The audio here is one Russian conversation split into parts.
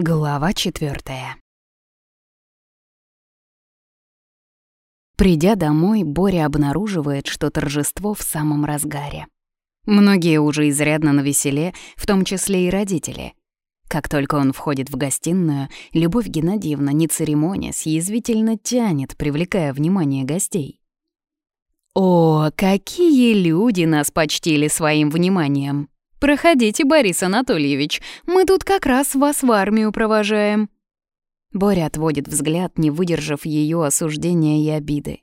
Глава четвертая. Придя домой, Боря обнаруживает, что торжество в самом разгаре. Многие уже изрядно навеселе, в том числе и родители. Как только он входит в гостиную, Любовь Геннадьевна, не церемонясь, язвительно тянет, привлекая внимание гостей. «О, какие люди нас почтили своим вниманием! Проходите, Борис Анатольевич, мы тут как раз вас в армию провожаем». Боря отводит взгляд, не выдержав ее осуждения и обиды.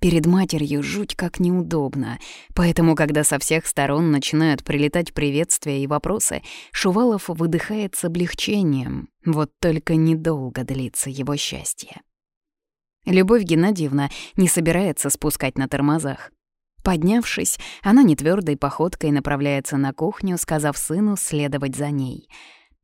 Перед матерью жуть как неудобно, поэтому, когда со всех сторон начинают прилетать приветствия и вопросы, Шувалов выдыхает с облегчением, вот только недолго длится его счастье. Любовь Геннадьевна не собирается спускать на тормозах. Поднявшись, она нетвёрдой походкой направляется на кухню, сказав сыну следовать за ней —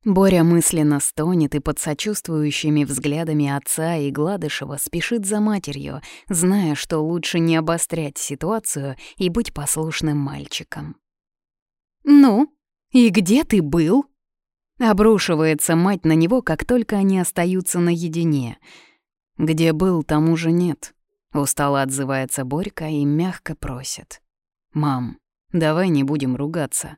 Боря мысленно стонет и под сочувствующими взглядами отца и Гладышева спешит за матерью, зная, что лучше не обострять ситуацию и быть послушным мальчиком. «Ну, и где ты был?» Обрушивается мать на него, как только они остаются наедине. «Где был, там уже нет», — устало отзывается Борька и мягко просит. «Мам, давай не будем ругаться.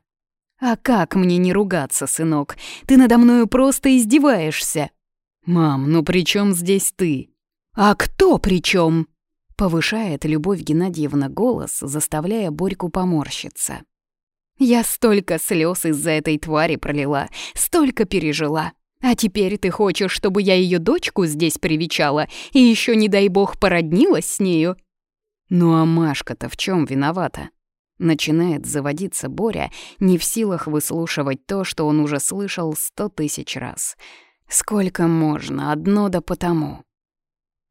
«А как мне не ругаться, сынок? Ты надо мною просто издеваешься!» «Мам, ну при чем здесь ты?» «А кто при чем? Повышает Любовь Геннадьевна голос, заставляя Борьку поморщиться. «Я столько слез из-за этой твари пролила, столько пережила. А теперь ты хочешь, чтобы я ее дочку здесь привечала и еще, не дай бог, породнилась с нею?» «Ну а Машка-то в чем виновата?» Начинает заводиться Боря, не в силах выслушивать то, что он уже слышал сто тысяч раз. Сколько можно, одно да потому.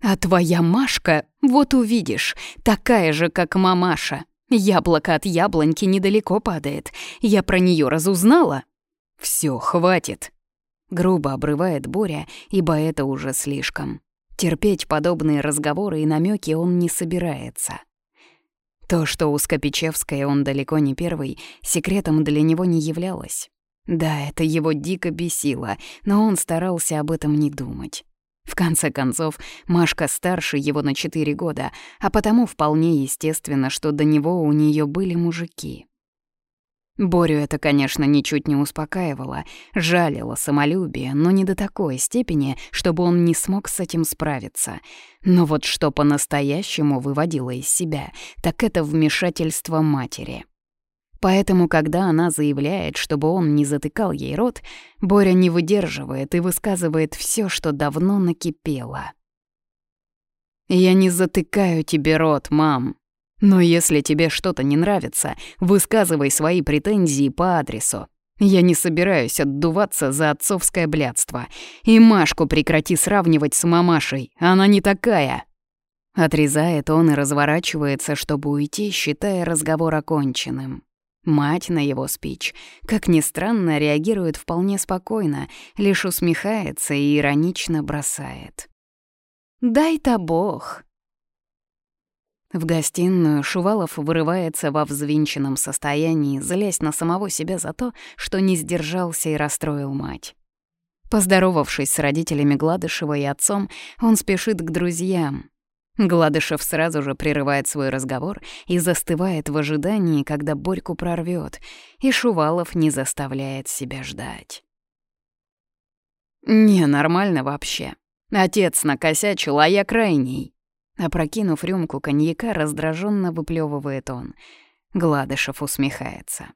А твоя Машка, вот увидишь, такая же, как мамаша. Яблоко от яблоньки недалеко падает. Я про нее разузнала. Все, хватит. Грубо обрывает Боря, ибо это уже слишком. Терпеть подобные разговоры и намеки он не собирается. То, что у Скопичевской он далеко не первый, секретом для него не являлось. Да, это его дико бесило, но он старался об этом не думать. В конце концов, Машка старше его на четыре года, а потому вполне естественно, что до него у нее были мужики. Борю это, конечно, ничуть не успокаивало, жалило самолюбие, но не до такой степени, чтобы он не смог с этим справиться. Но вот что по-настоящему выводило из себя, так это вмешательство матери. Поэтому, когда она заявляет, чтобы он не затыкал ей рот, Боря не выдерживает и высказывает все, что давно накипело. «Я не затыкаю тебе рот, мам», но если тебе что-то не нравится, высказывай свои претензии по адресу. Я не собираюсь отдуваться за отцовское блядство. И Машку прекрати сравнивать с мамашей, она не такая. Отрезает он и разворачивается, чтобы уйти, считая разговор оконченным. Мать на его спич, как ни странно, реагирует вполне спокойно, лишь усмехается и иронично бросает. «Дай-то бог!» В гостиную Шувалов вырывается во взвинченном состоянии, злясь на самого себя за то, что не сдержался и расстроил мать. Поздоровавшись с родителями Гладышева и отцом, он спешит к друзьям. Гладышев сразу же прерывает свой разговор и застывает в ожидании, когда Борьку прорвет, и Шувалов не заставляет себя ждать. «Не, нормально вообще. Отец накосячил, а я крайний», Опрокинув рюмку коньяка, раздраженно выплевывает он. Гладышев усмехается.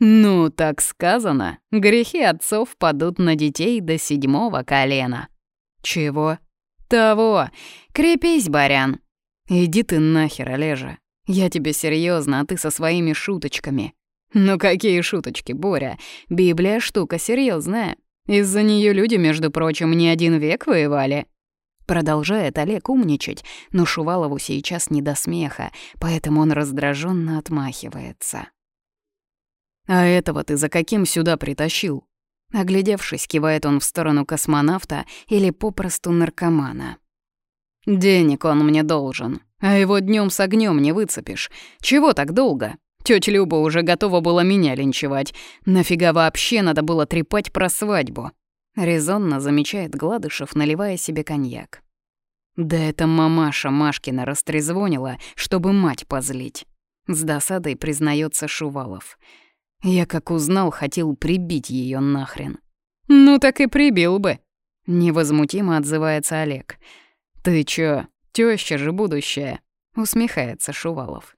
«Ну, так сказано. Грехи отцов падут на детей до седьмого колена». «Чего?» «Того. Крепись, барян». «Иди ты нахер, Олежа. Я тебе серьезно, а ты со своими шуточками». «Ну какие шуточки, Боря? Библия штука серьезная. Из-за нее люди, между прочим, не один век воевали». Продолжает Олег умничать, но Шувалову сейчас не до смеха, поэтому он раздраженно отмахивается. «А этого ты за каким сюда притащил?» Оглядевшись, кивает он в сторону космонавта или попросту наркомана. «Денег он мне должен, а его днем с огнем не выцепишь. Чего так долго? Тётя Люба уже готова была меня линчевать. Нафига вообще надо было трепать про свадьбу?» — резонно замечает Гладышев, наливая себе коньяк. «Да это мамаша Машкина растрезвонила, чтобы мать позлить». С досадой признается Шувалов. Я как узнал, хотел прибить ее нахрен. «Ну так и прибил бы», — невозмутимо отзывается Олег. «Ты чё, тёща же будущая?» — усмехается Шувалов.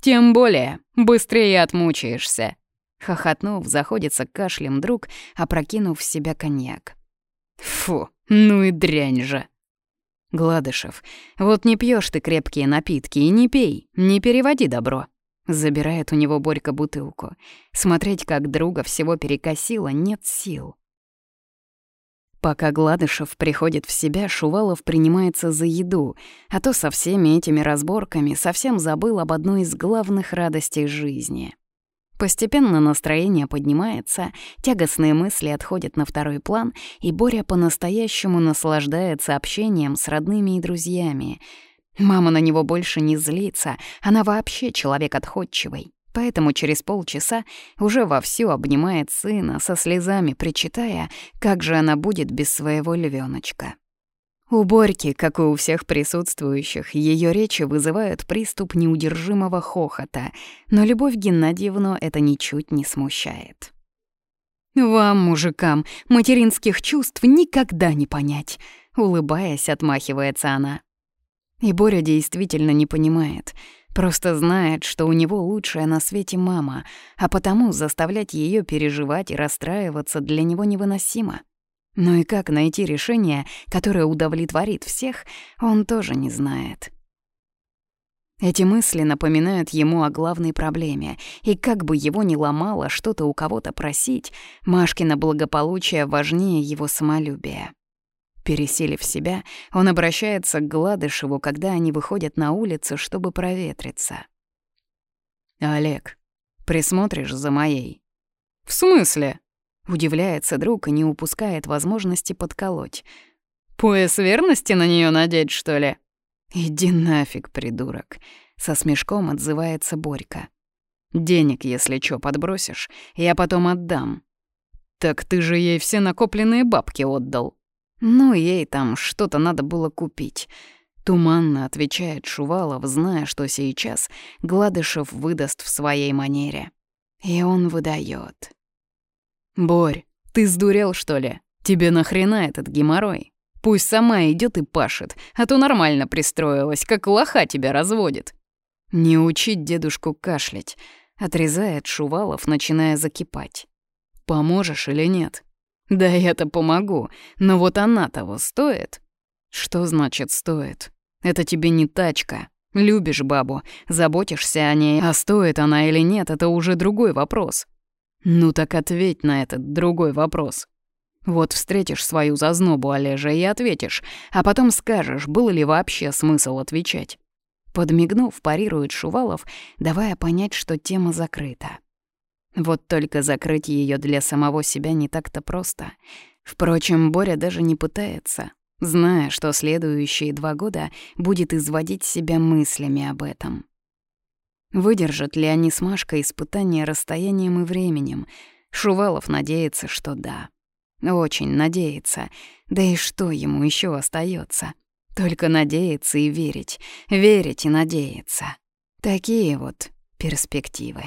«Тем более, быстрее отмучаешься», — хохотнув, заходится кашлем друг, опрокинув в себя коньяк. «Фу, ну и дрянь же!» «Гладышев, вот не пьешь ты крепкие напитки и не пей, не переводи добро». Забирает у него Борька бутылку. Смотреть, как друга всего перекосило, нет сил. Пока Гладышев приходит в себя, Шувалов принимается за еду, а то со всеми этими разборками совсем забыл об одной из главных радостей жизни — Постепенно настроение поднимается, тягостные мысли отходят на второй план, и Боря по-настоящему наслаждается общением с родными и друзьями. Мама на него больше не злится, она вообще человек отходчивый. Поэтому через полчаса уже вовсю обнимает сына, со слезами причитая, как же она будет без своего львёночка. У Борьки, как и у всех присутствующих, ее речи вызывают приступ неудержимого хохота, но Любовь Геннадьевну это ничуть не смущает. «Вам, мужикам, материнских чувств никогда не понять», — улыбаясь, отмахивается она. И Боря действительно не понимает, просто знает, что у него лучшая на свете мама, а потому заставлять ее переживать и расстраиваться для него невыносимо. Но и как найти решение, которое удовлетворит всех, он тоже не знает. Эти мысли напоминают ему о главной проблеме, и как бы его ни ломало что-то у кого-то просить, Машкина благополучие важнее его самолюбия. Пересилив себя, он обращается к Гладышеву, когда они выходят на улицу, чтобы проветриться. «Олег, присмотришь за моей?» «В смысле?» Удивляется друг и не упускает возможности подколоть. «Пояс верности на нее надеть, что ли?» «Иди нафиг, придурок!» — со смешком отзывается Борька. «Денег, если чё, подбросишь, я потом отдам». «Так ты же ей все накопленные бабки отдал». «Ну, ей там что-то надо было купить». Туманно отвечает Шувалов, зная, что сейчас Гладышев выдаст в своей манере. И он выдает. «Борь, ты сдурел, что ли? Тебе нахрена этот геморрой? Пусть сама идет и пашет, а то нормально пристроилась, как лоха тебя разводит». «Не учить дедушку кашлять», — отрезает Шувалов, начиная закипать. «Поможешь или нет?» «Да я-то помогу, но вот она того стоит». «Что значит стоит? Это тебе не тачка. Любишь бабу, заботишься о ней, а стоит она или нет, это уже другой вопрос. Ну так ответь на этот другой вопрос. Вот встретишь свою зазнобу, Олежа, и ответишь, а потом скажешь, был ли вообще смысл отвечать. Подмигнув, парирует Шувалов, давая понять, что тема закрыта. Вот только закрыть ее для самого себя не так-то просто. Впрочем, Боря даже не пытается, зная, что следующие два года будет изводить себя мыслями об этом. Выдержат ли они с Машкой испытания расстоянием и временем? Шувалов надеется, что да. Очень надеется. Да и что ему еще остается? Только надеяться и верить. Верить и надеяться. Такие вот перспективы.